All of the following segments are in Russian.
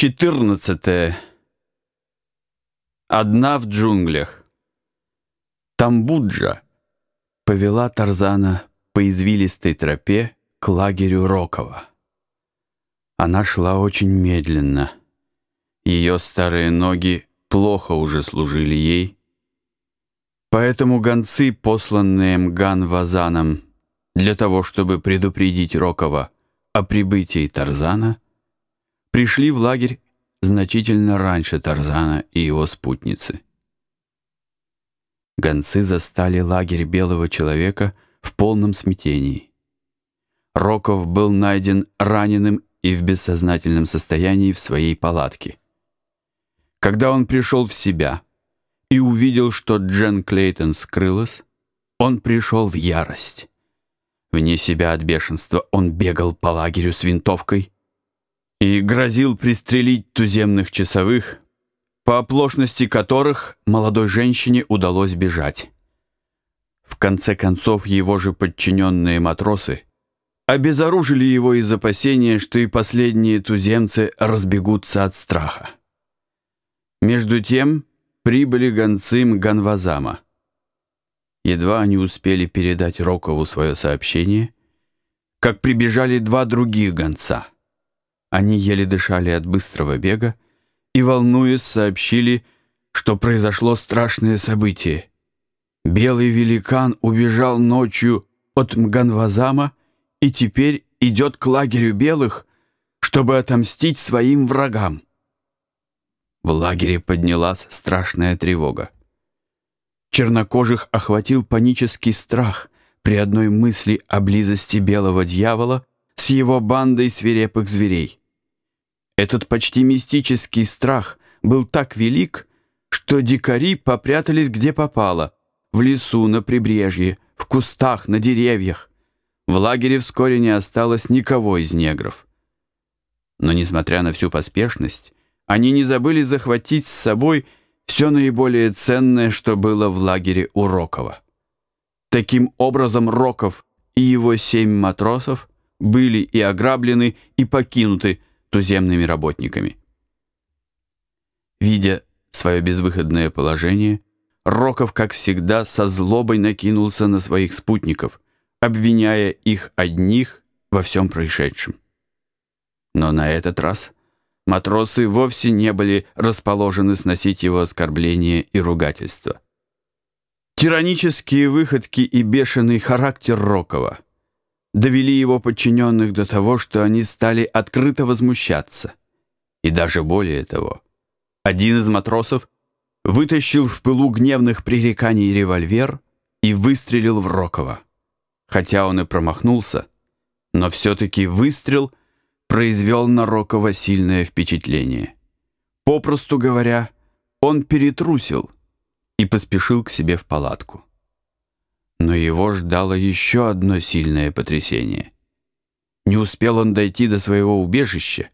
14. Одна в джунглях. Тамбуджа повела Тарзана по извилистой тропе к лагерю Рокова. Она шла очень медленно. Ее старые ноги плохо уже служили ей, поэтому гонцы, посланные Мган-Вазаном для того, чтобы предупредить Рокова о прибытии Тарзана, пришли в лагерь значительно раньше Тарзана и его спутницы. Гонцы застали лагерь белого человека в полном смятении. Роков был найден раненым и в бессознательном состоянии в своей палатке. Когда он пришел в себя и увидел, что Джен Клейтон скрылась, он пришел в ярость. Вне себя от бешенства он бегал по лагерю с винтовкой и грозил пристрелить туземных часовых, по оплошности которых молодой женщине удалось бежать. В конце концов, его же подчиненные матросы обезоружили его из опасения, что и последние туземцы разбегутся от страха. Между тем прибыли гонцы Мганвазама. Едва они успели передать Рокову свое сообщение, как прибежали два других гонца — они еле дышали от быстрого бега и, волнуясь, сообщили, что произошло страшное событие. Белый великан убежал ночью от Мганвазама и теперь идет к лагерю белых, чтобы отомстить своим врагам. В лагере поднялась страшная тревога. Чернокожих охватил панический страх при одной мысли о близости белого дьявола с его бандой свирепых зверей. Этот почти мистический страх был так велик, что дикари попрятались где попало, в лесу, на прибрежье, в кустах, на деревьях. В лагере вскоре не осталось никого из негров. Но, несмотря на всю поспешность, они не забыли захватить с собой все наиболее ценное, что было в лагере у Рокова. Таким образом, Роков и его семь матросов были и ограблены, и покинуты, туземными работниками. Видя свое безвыходное положение, Роков, как всегда, со злобой накинулся на своих спутников, обвиняя их одних во всем происшедшем. Но на этот раз матросы вовсе не были расположены сносить его оскорбления и ругательства. Тиранические выходки и бешеный характер Рокова — довели его подчиненных до того, что они стали открыто возмущаться. И даже более того, один из матросов вытащил в пылу гневных пререканий револьвер и выстрелил в Рокова. Хотя он и промахнулся, но все-таки выстрел произвел на Рокова сильное впечатление. Попросту говоря, он перетрусил и поспешил к себе в палатку. Но его ждало еще одно сильное потрясение. Не успел он дойти до своего убежища,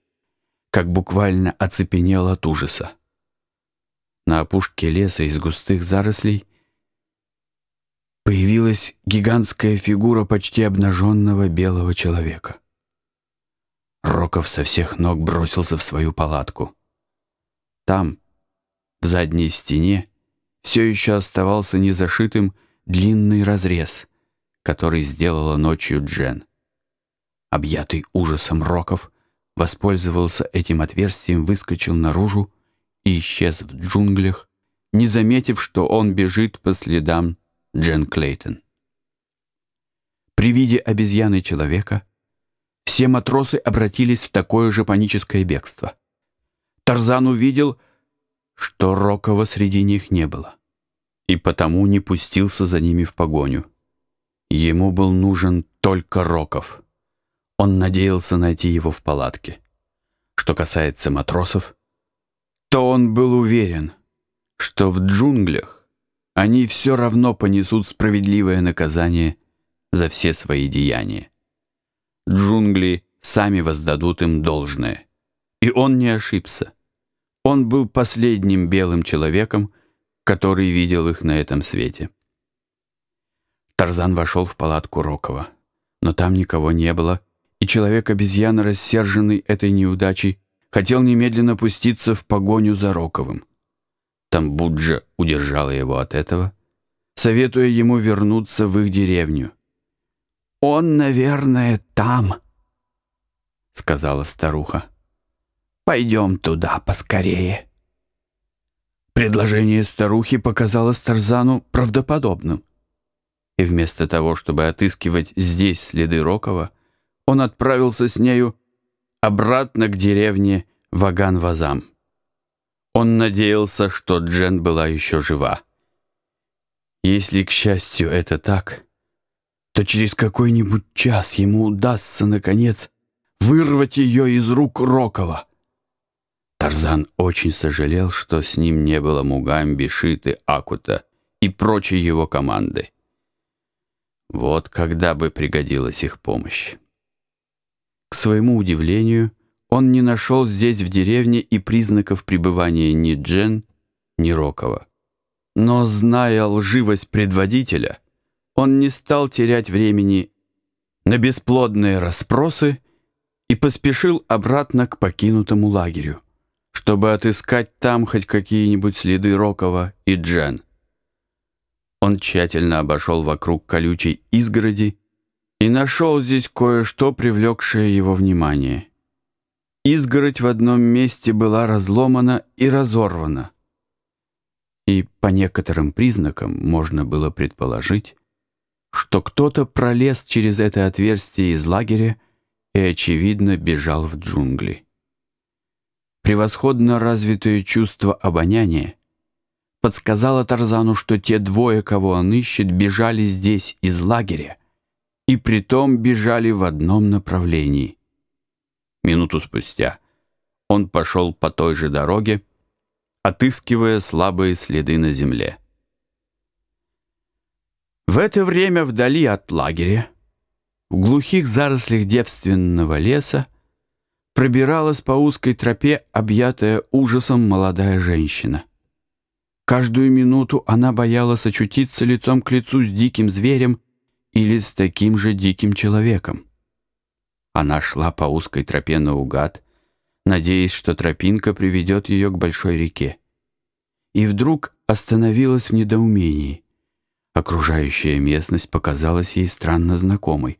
как буквально оцепенел от ужаса. На опушке леса из густых зарослей появилась гигантская фигура почти обнаженного белого человека. Роков со всех ног бросился в свою палатку. Там, в задней стене, все еще оставался незашитым длинный разрез, который сделала ночью Джен. Объятый ужасом Роков воспользовался этим отверстием, выскочил наружу и исчез в джунглях, не заметив, что он бежит по следам Джен Клейтон. При виде обезьяны человека все матросы обратились в такое же паническое бегство. Тарзан увидел, что Рокова среди них не было и потому не пустился за ними в погоню. Ему был нужен только Роков. Он надеялся найти его в палатке. Что касается матросов, то он был уверен, что в джунглях они все равно понесут справедливое наказание за все свои деяния. Джунгли сами воздадут им должное. И он не ошибся. Он был последним белым человеком, который видел их на этом свете. Тарзан вошел в палатку Рокова, но там никого не было, и человек-обезьяна, рассерженный этой неудачей, хотел немедленно пуститься в погоню за Роковым. Тамбуджа удержала его от этого, советуя ему вернуться в их деревню. «Он, наверное, там», — сказала старуха. «Пойдем туда поскорее». Предложение старухи показалось Тарзану правдоподобным. И вместо того, чтобы отыскивать здесь следы Рокова, он отправился с нею обратно к деревне Ваган-Вазам. Он надеялся, что Джен была еще жива. Если, к счастью, это так, то через какой-нибудь час ему удастся, наконец, вырвать ее из рук Рокова. Тарзан очень сожалел, что с ним не было Мугамби, Шиты, Акута и прочей его команды. Вот когда бы пригодилась их помощь. К своему удивлению, он не нашел здесь в деревне и признаков пребывания ни Джен, ни Рокова. Но, зная лживость предводителя, он не стал терять времени на бесплодные расспросы и поспешил обратно к покинутому лагерю, чтобы отыскать там хоть какие-нибудь следы Рокова и Джен. Он тщательно обошел вокруг колючей изгороди и нашел здесь кое-что, привлекшее его внимание. Изгородь в одном месте была разломана и разорвана. И по некоторым признакам можно было предположить, что кто-то пролез через это отверстие из лагеря и, очевидно, бежал в джунгли. Превосходно развитое чувство обоняния подсказало Тарзану, что те двое, кого он ищет, бежали здесь из лагеря, и притом бежали в одном направлении. Минуту спустя он пошел по той же дороге, отыскивая слабые следы на земле. В это время вдали от лагеря, в глухих зарослях девственного леса, пробиралась по узкой тропе, объятая ужасом молодая женщина. Каждую минуту она боялась очутиться лицом к лицу с диким зверем или с таким же диким человеком. Она шла по узкой тропе наугад, надеясь, что тропинка приведет ее к большой реке. И вдруг остановилась в недоумении. Окружающая местность показалась ей странно знакомой.